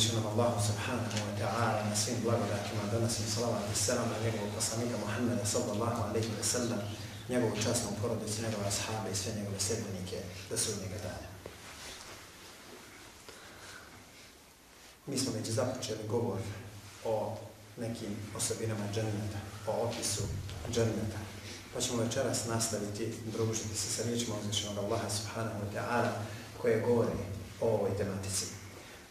uzvišenom Allahu subhanahu wa ta'ala na svim blagodatima, donosim salavat i selam na njegovog poslanika Muhammeda sallallahu alaihi wa sallam, njegovu časnu porodicu, njegove ashabe i sve njegove sedbenike do sudnjega dana. Mi smo već započeli govor o nekim osobinama dženneta, o opisu dženneta. Pa ćemo večeras nastaviti družiti se sa riječima uzvišenog Allaha subhanahu wa ta'ala koje govori o ovoj tematici.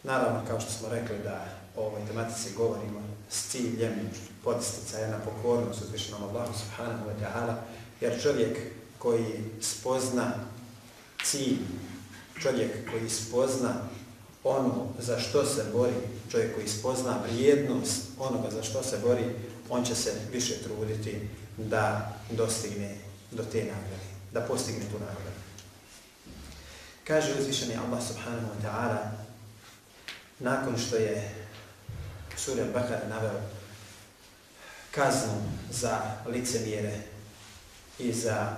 Naravno, kao što smo rekli da o ovoj tematici govorimo s ciljem podsticaja na pokornost uzvišenom Allahu subhanahu wa ta'ala, jer čovjek koji spozna cilj, čovjek koji spozna ono za što se bori, čovjek koji spozna vrijednost onoga za što se bori, on će se više truditi da dostigne do te nagrade, da postigne tu nagradu. Kaže uzvišeni Allah subhanahu wa ta'ala nakon što je Surja Bakara naveo kaznu za licemjere i za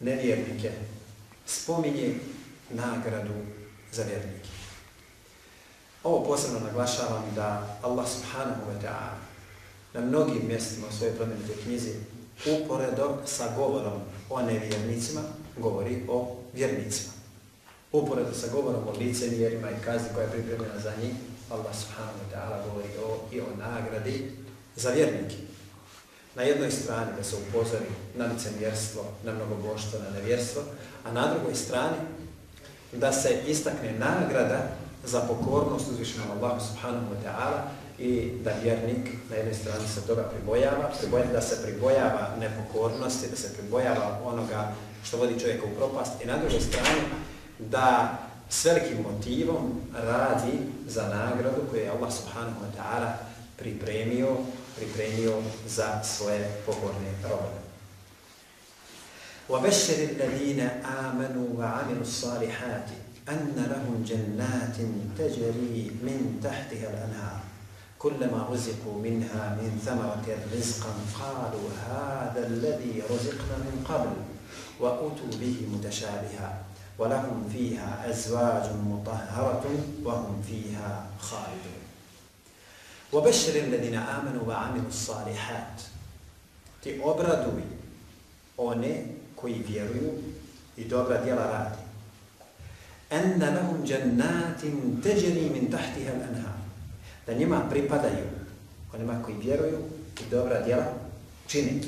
nevjernike, spominje nagradu za vjernike. Ovo posebno naglašavam da Allah subhanahu wa ta'ala na mnogim mjestima u svojoj plemenitoj knjizi uporedo sa govorom o nevjernicima govori o vjernicima. Uporedo sa govorom o licemjerima i kazni koja je pripremljena za njih, Allah subhanahu wa ta'ala govori o, i o nagradi za vjernike. Na jednoj strani da se upozori na licemjerstvo, na mnogoboštvo, na nevjerstvo, a na drugoj strani da se istakne nagrada za pokornost uzvišenom Allahu subhanahu wa ta'ala i da vjernik na jednoj strani se toga pribojava, pribojava, da se pribojava nepokornosti, da se pribojava onoga što vodi čovjeka u propast i na drugoj strani da s velikim motivom radi za nagradu koju je Allah subhanahu wa ta'ala pripremio, pripremio za svoje pokorne robove. وَبَشِّرِ الَّذِينَ آمَنُوا وَعَمِلُوا الصَّالِحَاتِ أن لهم جنات تجري من تحتها الأنهار كلما رزقوا منها من ثمرة رزقا قالوا هذا الذي رزقنا من قبل وأتوا به متشابها ولهم فيها أزواج مطهرة وهم فيها خالدون وبشر الذين آمنوا وعملوا الصالحات ti obraduj one koji vjeruju i dobra djela radi. Enna lahum jannatin teđeri min tahtiha al-anhar. Da njima pripadaju, onima koji vjeruju i dobra djela čini.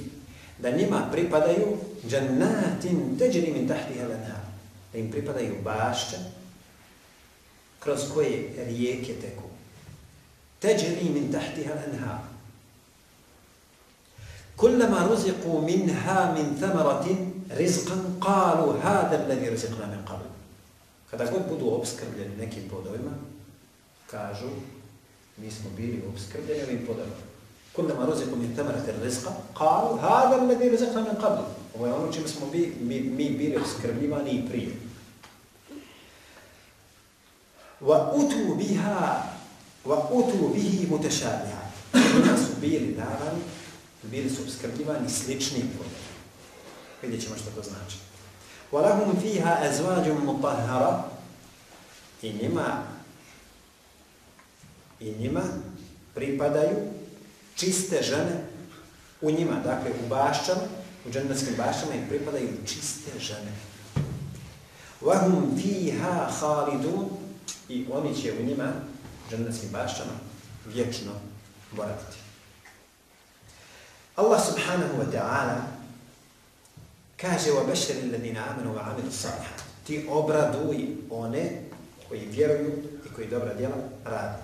Da njima pripadaju jannatin teđeri min tahtiha al-anhar. Da im pripadaju bašće kroz koje rijeke teku. Teđeri min tahtiha al-anhar. كلما رزقوا منها من ثمرة رزقا قالوا هذا الذي رزقنا من قبل Kada god budu obskrbljeni nekim plodovima, kažu, mi smo bili obskrbljeni ovim plodovima. Kullama ruziku min tamarate rizqa, qalu, hada alladhi rizqna min qabl. Ovo je ono čime smo mi, mi, mi bili oskrbljivani i prije. Wa utu biha, wa utu bihi mutešadnja. Njima su bili davani, bili su oskrbljivani slični plodom. Vidjet ćemo što to znači. Va lahum fiha ezvađum mutahara. I njima, i njima pripadaju čiste žene u njima, dakle u bašćama, u džennetskim bašćama im pripadaju čiste žene. وَهُمْ فِيهَا خَالِدُونَ I oni će u njima, džennetskim bašćama, vječno boraviti. Allah subhanahu wa ta'ala Kaže wa bešeri alladhina amanu wa amilu salihat. Ti obraduj one koji vjeruju i koji dobra djela rade.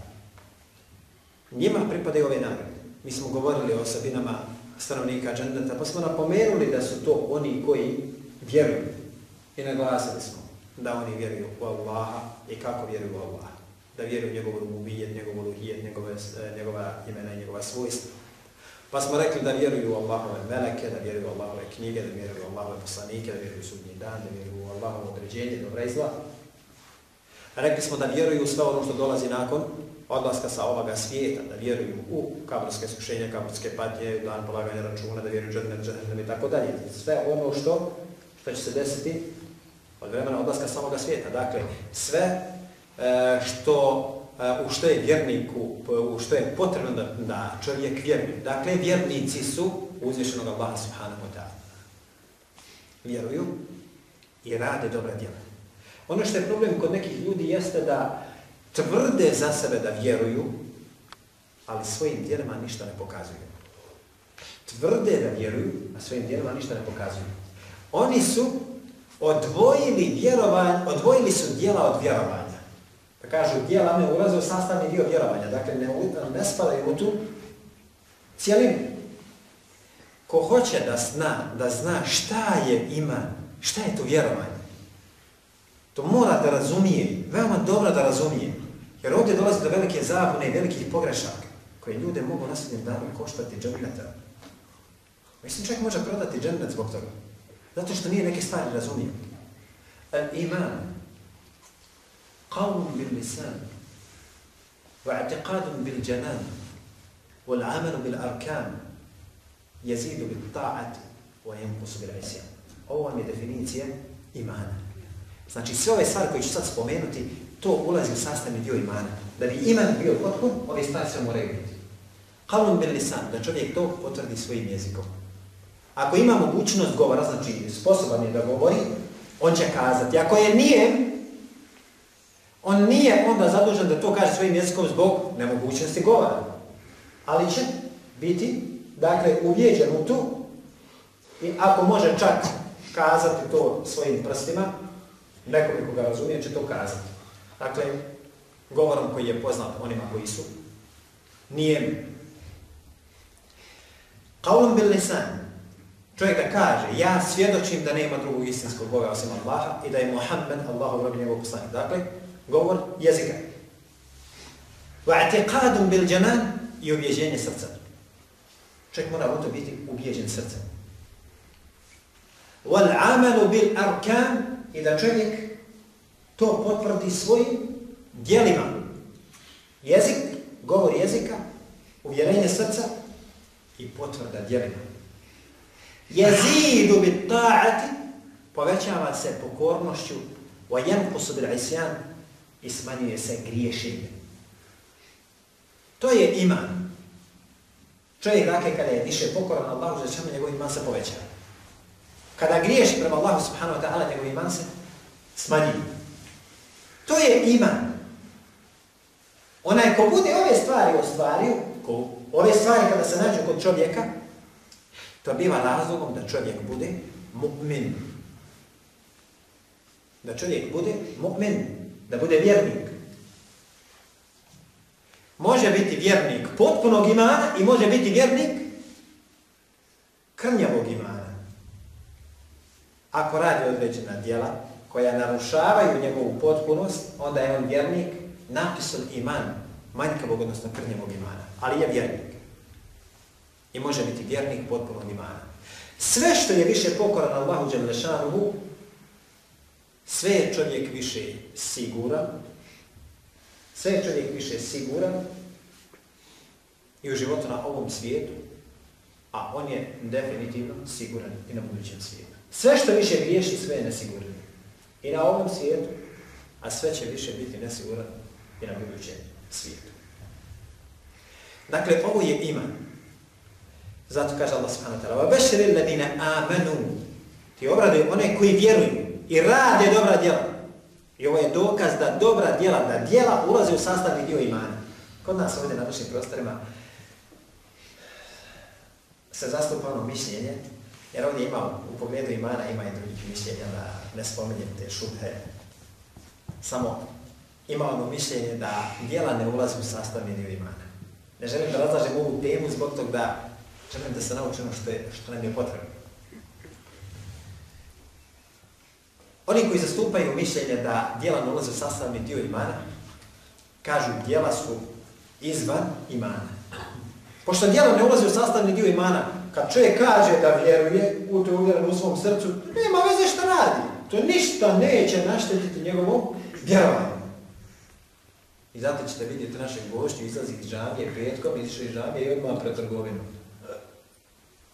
Njima pripadaju ove nagrade. Mi smo govorili o osobinama stanovnika džendata, pa smo napomenuli da su to oni koji vjeruju. I naglasili smo da oni vjeruju u Allaha i kako vjeruju u Allaha. Da vjeruju njegovu rububijet, njegovu luhijet, njegove, njegova imena i njegova svojstva. Pa smo rekli da vjeruju u Allahove meleke, da vjeruju u Allahove knjige, da vjeruju u Allahove poslanike, da vjeruju u sudnji dan, da vjeruju u Allahovo određenje, dobra i zla. Rekli smo da vjeruju u sve ono što dolazi nakon odlaska sa ovoga svijeta, da vjeruju u kaburske iskušenja, kaburske patnje, dan polaganja računa, da vjeruju u džernet, džernet i tako dalje. Sve ono što, što će se desiti od vremena odlaska samoga svijeta. Dakle, sve e, što u što je vjerniku, u što je potrebno da, da čovjek vjeruje. Dakle, vjernici su uzvišenog Allaha subhanahu wa ta'ala. Vjeruju i rade dobra djela. Ono što je problem kod nekih ljudi jeste da tvrde za sebe da vjeruju, ali svojim djelima ništa ne pokazuju. Tvrde da vjeruju, a svojim djelima ništa ne pokazuju. Oni su odvojili vjerovanje, odvojili su djela od vjerovanja. Pa kažu, djela ne ulaze u sastavni dio vjerovanja, dakle ne, ne spadaju u tu cijelinu. Ko hoće da zna, da zna šta je ima, šta je to vjerovanje, to mora da razumije, veoma dobro da razumije. Jer ovdje dolazi do velike zabune i velikih pogrešaka koje ljude mogu na sudnjem danu koštati dženneta. Mislim, čovjek može prodati džennet zbog toga. Zato što nije neke stvari razumio. Al iman قول باللسان واعتقاد بالجنان والعمل بالأركان يزيد بالطاعة وينقص بالعصيان. Ovo vam je definicija imana. Znači sve ove stvari koje ću sad spomenuti, to ulazi u sastavni dio imana. Da bi iman bio potpun, ove stvari se moraju biti. Kalun bil lisan, da čovjek to potvrdi svojim jezikom. Ako ima mogućnost govora, znači sposoban je da govori, on će kazati. Ako je nije, On nije onda zadužen da to kaže svojim jezikom zbog nemogućnosti govora. Ali će biti, dakle, uvijeđen u tu i ako može čak kazati to svojim prstima, nekoliko ga razumije će to kazati. Dakle, govorom koji je poznat onima koji su, nije Kaulom bil lisan, čovjek da kaže, ja svjedočim da nema drugog istinskog Boga osim Allaha i da je Muhammed Allahov rob njegov poslanik. Dakle, govor jezika. Wa'tiqadun bil janan i ubjeđenje srca. Čovjek mora u to biti ubjeđen srcem. Wal amalu bil arkan i da čovjek to potvrdi svojim dijelima. Jezik, govor jezika, uvjerenje srca i potvrda dijelima. Jezidu bit ta'ati povećava se pokornošću wa yanqusu bil isyan i smanjuje se griješenje. To je iman. Čovjek, dakle, kada je više pokoran Allahu za njegov iman se poveća. Kada griješi prema Allahu subhanahu wa ta'ala, njegov iman se smanjuje. To je iman. Onaj ko bude ove stvari ostvario, ko ove stvari kada se nađu kod čovjeka, to biva razlogom da čovjek bude mu'min. Da čovjek bude mu'min da bude vjernik. Može biti vjernik potpunog imana i može biti vjernik krnjavog imana. Ako radi određena djela koja narušavaju njegovu potpunost, onda je on vjernik napisan iman manjkavog, odnosno krnjavog imana. Ali je vjernik. I može biti vjernik potpunog imana. Sve što je više pokoran Allahu Đelešanuhu, Sve je čovjek više siguran, sve je čovjek više siguran i u životu na ovom svijetu, a on je definitivno siguran i na budućem svijetu. Sve što više griješi, sve je nesiguran. I na ovom svijetu, a sve će više biti nesiguran i na budućem svijetu. Dakle, ovo je iman. Zato kaže Allah subhanahu wa ta'ala, وَبَشْرِ الَّذِينَ آمَنُوا Ti obraduju one koji vjeruju i rade dobra djela. I ovo je dokaz da dobra djela, da djela ulaze u sastavni dio imana. Kod nas ovdje na našim prostorima se zastupa ono mišljenje, jer ovdje ima u pogledu imana ima i drugih mišljenja da ne spominjem te šubhe. Samo ima ono mišljenje da djela ne ulaze u sastavni dio imana. Ne želim da razlažem ovu temu zbog tog da želim da se naučimo što, je, što nam je potrebno. Oni koji zastupaju mišljenje da djela ne ulaze u sastavni dio imana, kažu djela su izvan imana. Pošto djela ne ulaze u sastavni dio imana, kad čovjek kaže da vjeruje, to je uvjeren u svom srcu, nema veze šta radi. To ništa neće naštetiti njegovom vjerovanju. I zato ćete vidjeti našeg gošću izlazi iz džamije petkom, izišli iz džamije i odmah pred trgovinu.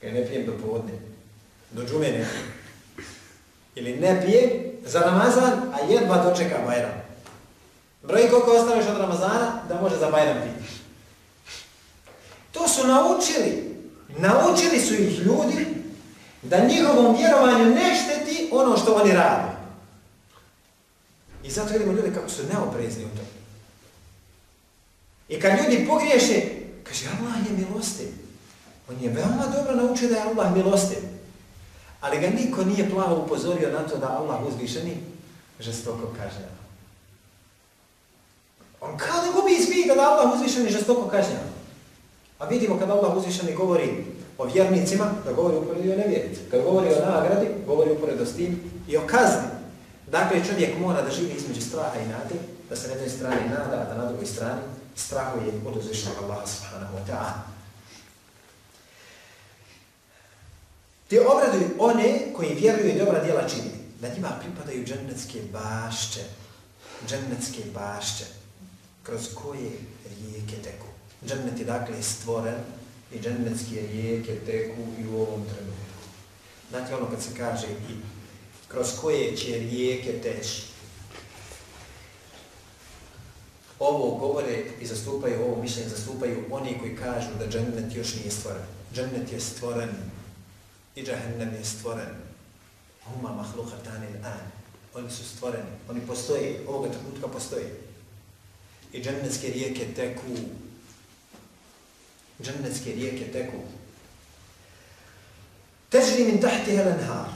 Kaj ne pijem do povodne. Do džume ne pijem ili ne pije, za Ramazan, a jedva dočeka Bajram. Broji koliko ostaneš od Ramazana da može za Bajram biti. To su naučili. Naučili su ih ljudi da njihovom vjerovanju ne šteti ono što oni rade. I zato vidimo ljude kako su neoprezni u tom. I kad ljudi pogriješe, kaže Allah je milostiv. On je veoma dobro naučio da je Allah milostiv. Ali ga niko nije plavo upozorio na to da Allah uzvišeni žestoko kažnjava. On kao da gubi izbije kada Allah uzvišeni žestoko kažnjava. A vidimo kada Allah uzvišeni govori o vjernicima, da govori uporedo o nevjernici. Kad govori o nagradi, govori uporedo s tim i o kazni. Dakle, čovjek mora da živi između straha i nade, da se na jednoj strani nada, a da na drugoj strani strahuje od uzvišenog Allaha subhanahu wa ta'ala. Ti obraduju one koji vjeruju i dobra djela čini. Da njima pripadaju džennetske bašće. Džennetske bašće. Kroz koje rijeke teku. Džennet je dakle stvoren i džennetske rijeke teku i u ovom trenutku. Znate ono kad se kaže i kroz koje će rijeke teći. Ovo govore i zastupaju, ovo mišljenje zastupaju oni koji kažu da džennet još nije stvoren. Džennet je stvoren i džahennem je stvoren. Huma mahluhatani an. Oni su stvoreni, oni postoje, ovoga trenutka postoje. I džennetske rijeke teku džennetske rijeke teku. Težri min tahti helenhar.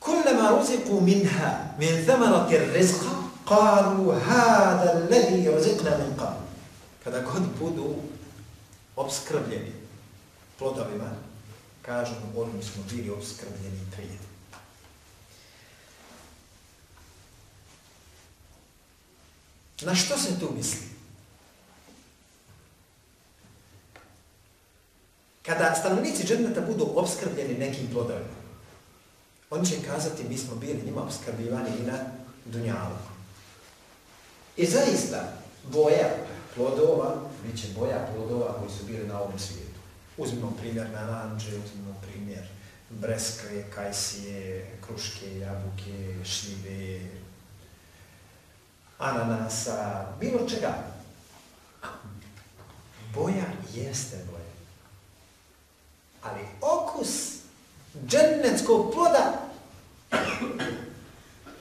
Kullama ruziku minha min thamarati rizqa, kalu hada alladhi ruzikna min qabl. Kada god budu obskrbljeni plodovima, kažu ovim smo bili obskrbljeni prije. Na što se tu misli? Kada stanovnici džerneta budu obskrbljeni nekim plodovima, oni će kazati, mi smo bili njima obskrbljivani i na Dunjalu. I zaista, boja plodova, bit će boja plodova koji su bili na ovom svijetu. Uzmimo primjer naranđe, uzmimo primjer breskve, kajsije, kruške, jabuke, šljive, ananasa, bilo čega. Boja jeste boja. Ali okus džennetskog ploda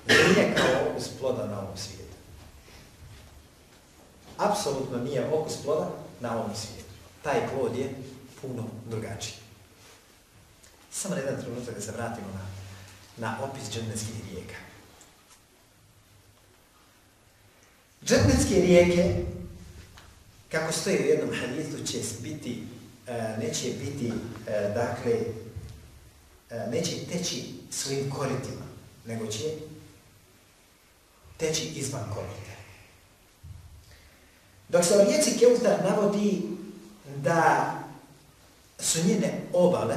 nije kao okus ploda na ovom svijetu. Apsolutno nije okus ploda na ovom svijetu. Taj plod je puno drugačiji. Samo jedan trenutak da se vratimo na, na opis džennetskih rijeka. Džennetske rijeke, kako stoji u jednom hadithu, će biti, neće biti, dakle, neće teći svojim koritima, nego će teći izvan korita. Dok se o rijeci Keutar navodi da su njene obale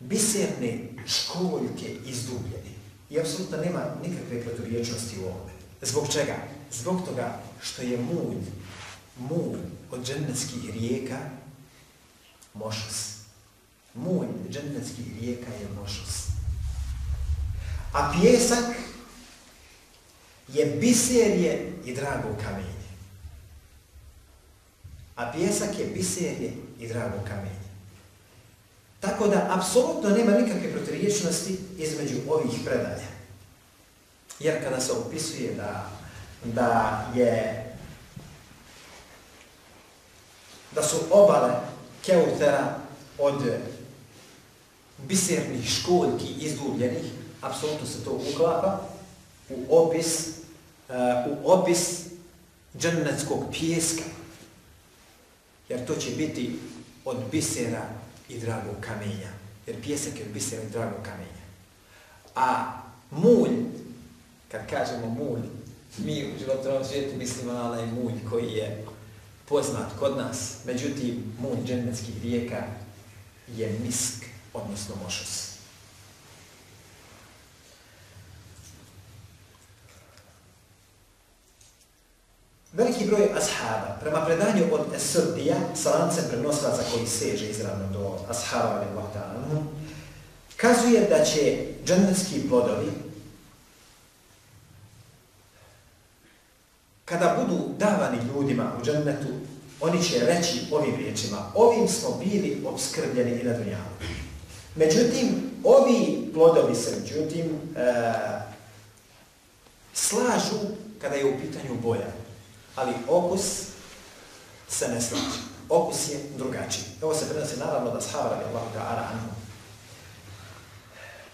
biserne školjke izdubljene. I apsolutno nema nikakve proturječnosti u ovome. Zbog čega? Zbog toga što je mulj, mulj od džennetskih rijeka mošus. Mulj džennetskih rijeka je mošus. A pjesak je biserje i drago kamenje. A pjesak je biserje i drago kamenje. Tako da, apsolutno nema nikakve protiriječnosti između ovih predaja. Jer kada se opisuje da, da je da su obale Keutera od bisernih školjki izdubljenih, apsolutno se to uklapa u opis, uh, u opis džennetskog pijeska. Jer to će biti od bisera i dragog kamenja. Jer pjesak je od bisera i dragog kamenja. A mulj, kad kažemo mulj, mi u životovom svijetu mislimo na onaj mulj koji je poznat kod nas. Međutim, mulj džennetskih rijeka je misk, odnosno mošos. Veliki broj ashaba, prema predanju od Esrdija, sa lancem prenosilaca koji seže izravno do ashaba, kazuje da će džennetski plodovi kada budu davani ljudima u džennetu, oni će reći ovim riječima, ovim smo bili obskrbljeni i na dunjalu. Međutim, ovi plodovi se, međutim, e, slažu kada je u pitanju boja, ali okus se ne slaže. Okus je drugačiji. Ovo se prenosi naravno da shava radi Allah ta'ala.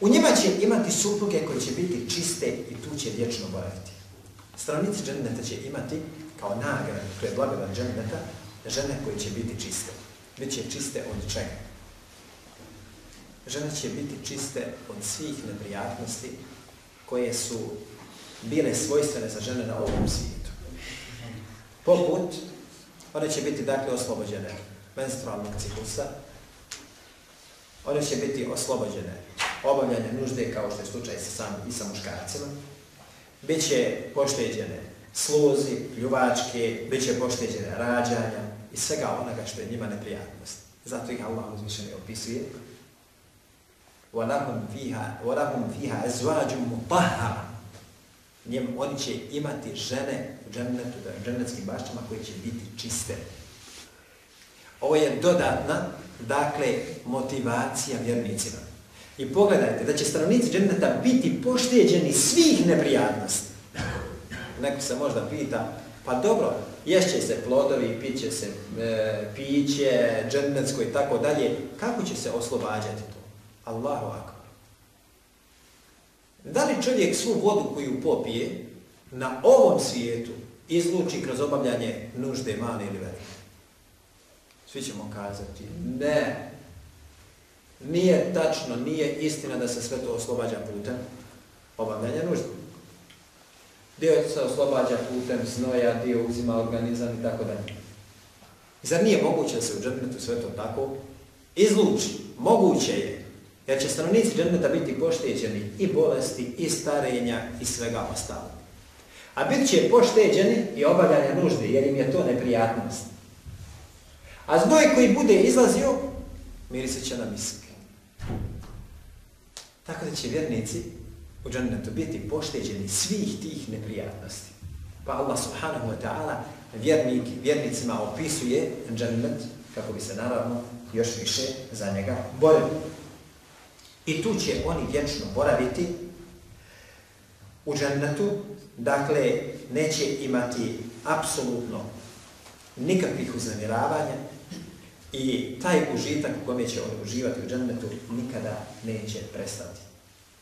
U njima će imati supruge koje će biti čiste i tu će vječno boraviti. Stranici dženneta će imati kao nagradu, to je blagodan dženneta, žene koje će biti čiste. Biće čiste od čega? Žene će biti čiste od svih neprijatnosti koje su bile svojstvene za žene na ovom svijetu. Poput, one će biti dakle oslobođene menstrualnog ciklusa, one će biti oslobođene obavljanja nužde kao što je slučaj sa sam, i sa muškarcima, bit će pošteđene sluzi, pljuvačke, bit će pošteđene rađanja i svega onoga što je njima neprijatnost. Zato ih Allah uzvišeno opisuje وَلَهُمْ فِيهَا, وَلَهُمْ فِيهَا أَزْوَاجٌ مُطَهَّرًا Njem, oni će imati žene u džennetu, u džennetskim bašćama koje će biti čiste. Ovo je dodatna, dakle, motivacija vjernicima. i pogledajte da će stanovnici dženneta biti pošteđeni svih neprijatnosti. Neko se možda pita, pa dobro, ješće se plodovi, piće se e, piće, džennetsko i tako dalje, kako će se oslobađati to? Allahu akbar. Da li čovjek svu vodu koju popije na ovom svijetu izluči kroz obavljanje nužde male ili velike? Svi ćemo kazati, ne, nije tačno, nije istina da se sve to oslobađa putem obavljanja nužde. Dio se oslobađa putem znoja, dio uzima organizam i tako dalje. Zar nije moguće da se u džernetu sve to tako izluči? Moguće je. Jer će stanovnici džerneta biti pošteđeni i bolesti, i starenja, i svega ostalo. A bit će pošteđeni i obavljanja nužde, jer im je to neprijatnost. A znoj koji bude izlazio, mirisit će na misk. Tako da će vjernici u džennetu biti pošteđeni svih tih neprijatnosti. Pa Allah subhanahu wa ta'ala vjernik, vjernicima opisuje džennet kako bi se naravno još više za njega borili. I tu će oni vječno boraviti u džennetu, dakle neće imati apsolutno nikakvih uznemiravanja, I taj užitak u kome će on uživati u džennetu nikada neće prestati.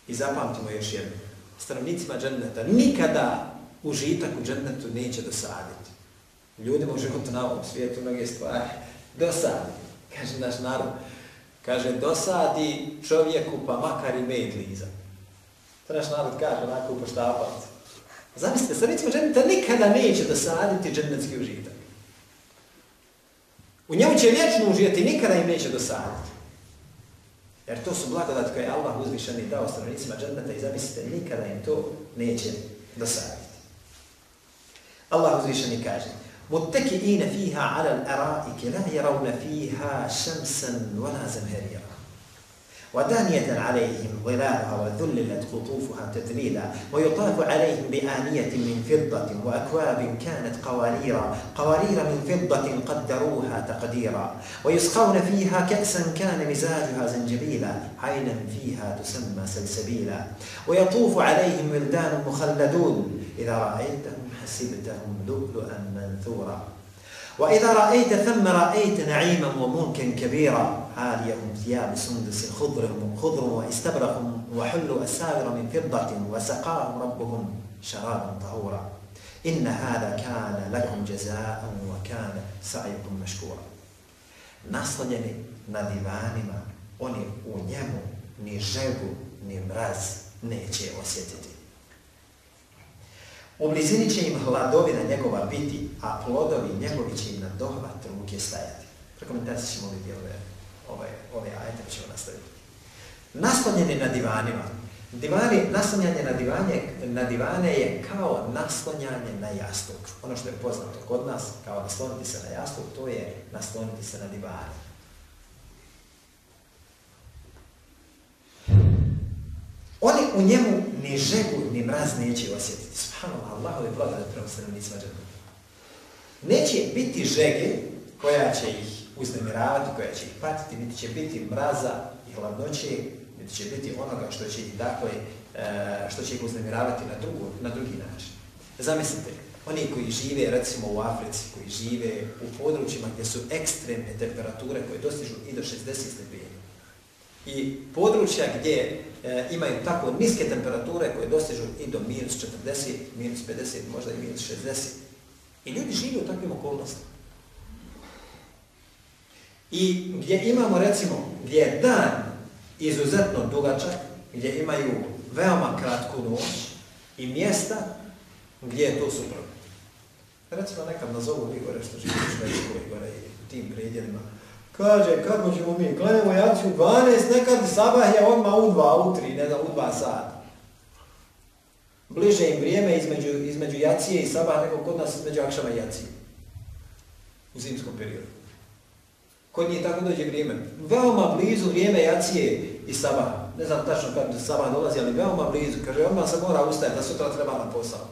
I zapamtimo još jedno. Stanovnicima dženneta nikada užitak u džennetu neće dosaditi. Ljudima u životu na ovom svijetu mnoge stvari dosadi. Kaže naš narod. Kaže, dosadi čovjeku pa makar i med liza. To naš narod kaže onako upoštavati. Zamislite, stanovnicima dženneta nikada neće dosaditi džennetski užitak. U njemu će vječno uživati, nikada im neće dosaditi. Jer to su blagodat koje Allah uzvišeni dao stranicima dženneta i zamislite, nikada im to neće dosaditi. Allah uzvišeni kaže متكئين فيها على الأرائك لا يرون فيها شمسا ولا زمهريرا ودانية عليهم ظلالها وذللت قطوفها تذليلا ويطاف عليهم بآنية من فضة وأكواب كانت قواريرا قوارير من فضة قدروها تقديرا. ويسقون فيها كأسا كان مزاجها زنجبيلا عينا فيها تسمى سلسبيلا. ويطوف عليهم ولدان مخلدون إذا رأيتهم حسبتهم لؤلؤا منثورا. وإذا رأيت ثم رأيت نعيما وملكا كبيرا عاليهم ثياب سندس خضر خضر واستبرق وحلوا أساور من فضة وسقاهم ربهم شرابا طهورا إن هذا كان لكم جزاء وكان سعيكم مشكورا naslonjeni na divanima, oni u njemu ni žegu, ni mraz neće osjetiti. U blizini će im hladovina njegova biti, a plodovi njegovi će im na dohvat ruke stajati. Prekomentacije ćemo ovdje dijelove ove, ove ajete, ćemo nastaviti. Naslonjeni na divanima. Divani, naslonjanje na, divanje, na divane je kao naslonjanje na jastuk. Ono što je poznato kod nas, kao nasloniti se na jastuk, to je nasloniti se na divane. Oni u njemu ni žegu, ni mraz neće osjetiti. Subhanallah, Allahove blagodati prema stanovnicima dženneta. Neće biti žege koja će ih uznemiravati, koja će ih patiti, niti će biti mraza i hladnoće, niti će biti onoga što će ih, dakle, e, što će ih uznemiravati na, drugu, na drugi način. Zamislite, oni koji žive, recimo u Africi, koji žive u područjima gdje su ekstremne temperature koje dostižu i do 60 stepeni. I područja gdje e, imaju tako niske temperature koje dostižu i do minus 40, minus 50, možda i minus 60. I ljudi žive u takvim okolnostima. I gdje imamo, recimo, gdje je dan izuzetno dugačak, gdje imaju veoma kratku noć i mjesta gdje je to suprotno. Recimo, nekam nazovu Igore što živi u Švedskoj, Igore i tim predjelima. Kaže, kako ćemo mi, klanjamo jaciju 12, nekad sabah je odmah u 2, u 3, ne znam, u 2 sata. Bliže im vrijeme između, između jacije i sabah nego kod nas između akšama i jacije. U zimskom periodu. Kod njih tako dođe vrijeme. Veoma blizu vrijeme jacije i sabah. Ne znam tačno kad sabah dolazi, ali veoma blizu. Kaže, odmah se mora ustajati da sutra treba na posao.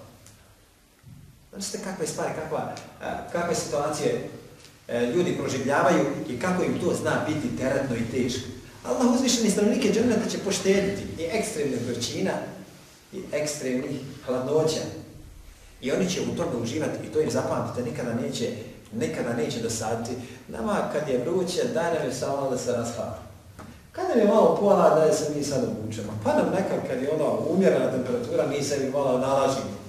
Znači kakve stvari, kakva, kakve situacije ljudi proživljavaju i kako im to zna biti teretno i teško. Allah uzvišeni stanovnike džerneta će poštediti i ekstremnih vrćina i ekstremnih hladnoća. I oni će u tome uživati i to im zapamtite, nikada neće nekada neće dosaditi. Nama kad je vruće, daj nam je samo da se rashlada. Kad nam je malo pola, daj se mi sad obučemo. Pa nam nekad kad je ono umjerena temperatura, mi se mi malo nalažimo.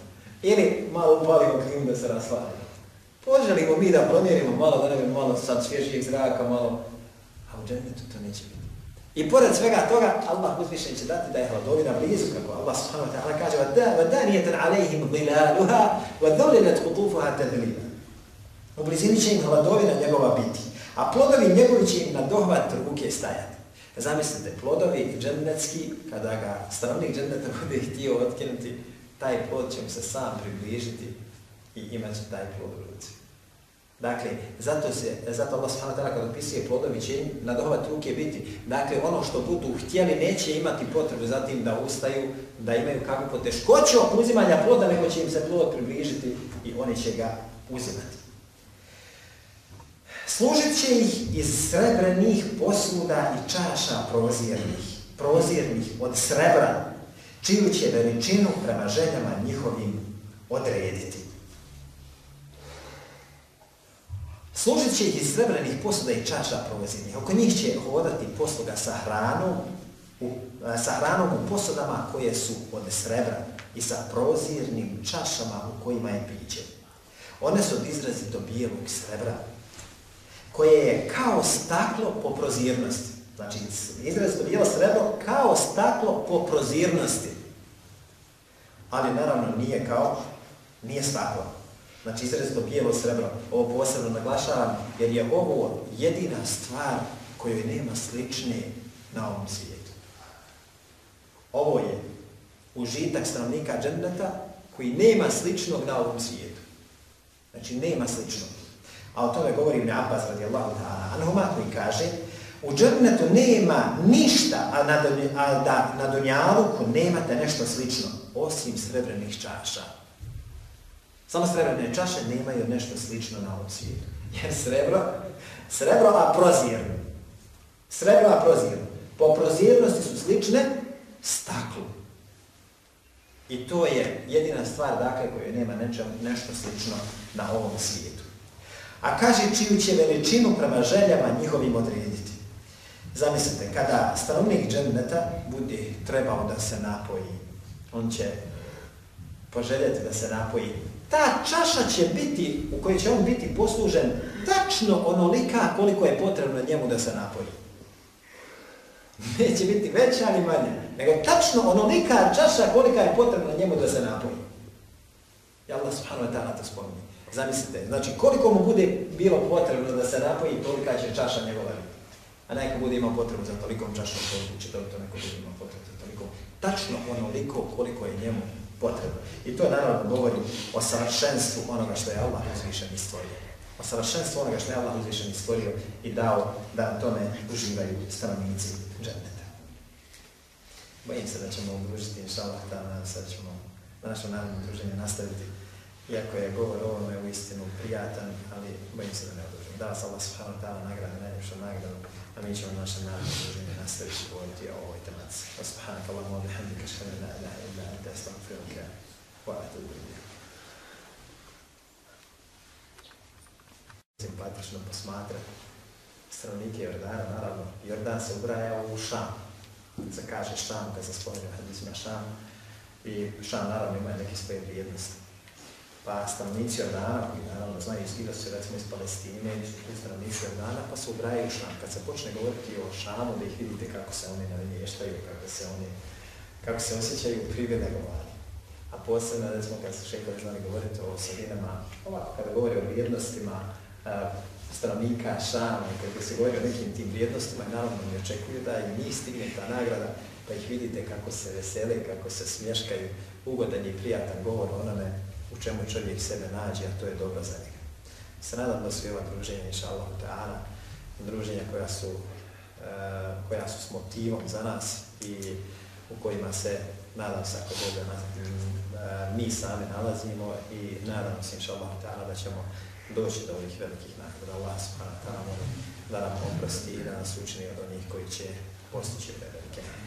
Ili malo upalimo klimu da se rashladi. Poželimo mi da promjerimo malo, da nam je malo sad svježijeg zraka, malo, a u džennetu to neće biti. I pored svega toga, Allah uzvišen će dati da je hladovina blizu, kako Allah subhanahu wa ta'ala kaže وَدَانِيَةً عَلَيْهِمْ ظِلَالُهَا وَذَوْلِلَتْ قُطُوفُهَا تَذْلِيلًا U blizini će im hladovina njegova biti, a plodovi njegovi će im na dohvat ruke stajati. Zamislite, plodovi džennetski, kada ga stanovnik dženneta bude htio otkinuti, taj plod će mu se sam približiti i imat će taj plod u ruci. Dakle, zato, se, zato Allah s.w.t. kada opisuje plodovi će im na dohvat ruke biti. Dakle, ono što budu htjeli neće imati potrebu za tim da ustaju, da imaju kakvu poteškoću uzimanja ploda, nego će im se plod približiti i oni će ga uzimati. Služit će ih iz srebrenih posuda i čaša prozirnih, prozirnih od srebra, čiju će veličinu prema željama njihovim odrediti. Služit će iz srebrenih posuda i čaša prozirnih. Oko njih će hodati posluga sa hranom, u, sa hranom u posudama koje su od srebra i sa prozirnim čašama u kojima je piće. One su od izrazito bijelog srebra, koje je kao staklo po prozirnosti. Znači, izrazito bijelo srebro kao staklo po prozirnosti. Ali naravno nije kao, nije staklo. Znači, izrazito bijelo srebro. Ovo posebno naglašavam jer je ovo jedina stvar kojoj nema slične na ovom svijetu. Ovo je užitak stanovnika džendeta koji nema sličnog na ovom svijetu. Znači, nema sličnog. A o tome govori Ibn Abbas radijallahu ta'ala anhuma koji kaže u džernetu nema ništa, a, na, a da na Dunjaluku nemate nešto slično, osim srebrenih čaša. Samo srebrene čaše nemaju nešto slično na ovom svijetu. Jer srebro, srebro a prozirno. Srebro a prozirno. Po prozirnosti su slične staklu. I to je jedina stvar, dakle, koju nema nečem, nešto slično na ovom svijetu. A kaže čiju će veličinu prema željama njihovim odrediti. Zamislite, kada stanovnik dženneta bude trebao da se napoji, on će poželjeti da se napoji. Ta čaša će biti, u kojoj će on biti poslužen, tačno onolika koliko je potrebno njemu da se napoji. Neće biti veća ni manja, nego tačno onolika čaša kolika je potrebno njemu da se napoji. I Allah subhanahu wa ta'ala to spominje. Zamislite, znači koliko mu bude bilo potrebno da se napoji, tolika će čaša njegova biti. A neko bude imao potrebu za tolikom čašom, toliko će dobiti, neko bude imao potrebu za toliko. Tačno onoliko koliko je njemu potrebno. I to naravno govori o savršenstvu onoga što je Allah uzvišen stvorio. O savršenstvu onoga što je Allah uzvišen stvorio i dao da tome uživaju stanovnici dženneta. bojim se da ćemo udružiti, inša Allah, da sad ćemo na našem narodnom druženju nastaviti. Iako je govor o ovome u istinu prijatan, ali bojim se da ne odružim. Da vas Allah subhanahu ta'ala nagrada, najljepšu nagradu, a mi ćemo naše narodno druženje nastaviti govoriti o ovoj tematici. Wa subhanaka Allahumma wa bihamdika ashhadu an la ilaha illa anta astaghfiruka wa atubu. Simpatično posmatrati stanovnike Jordana, naravno, Jordan se ubraja u Šam. Se kaže Šam, kad se spominje hadisma Šam, i Šam naravno ima neke svoje vrijednosti. Pa stanovnici Jordana, koji naravno znaju iz su recimo iz Palestine, su tu stanovnici Jordana, pa se ubrajaju Šam. Kad se počne govoriti o Šamu, da ih vidite kako se oni navještaju, kako se oni, kako se osjećaju privilegovani. A posebno, recimo, kad su šekovi znali govoriti o osobinama, ovako, kada govori o vrijednostima, stanovnika Šama i kako se govori o nekim tim vrijednostima, naravno ne očekuju da i njih stigne ta nagrada, pa ih vidite kako se vesele, kako se smješkaju, ugodan i prijatan govor onome u čemu čovjek sebe nađe, a to je dobro za njega. Se nadam da su i ova druženja, inša Allah, druženja koja su, uh, koja su s motivom za nas i u kojima se, nadam se, ako Boga, uh, mi sami nalazimo i nadam se, inša Allah, da ćemo doći do ovih velikih nagrada. Allah subhanahu da nam oprosti i da nas učini od onih koji će postići velike nagrade.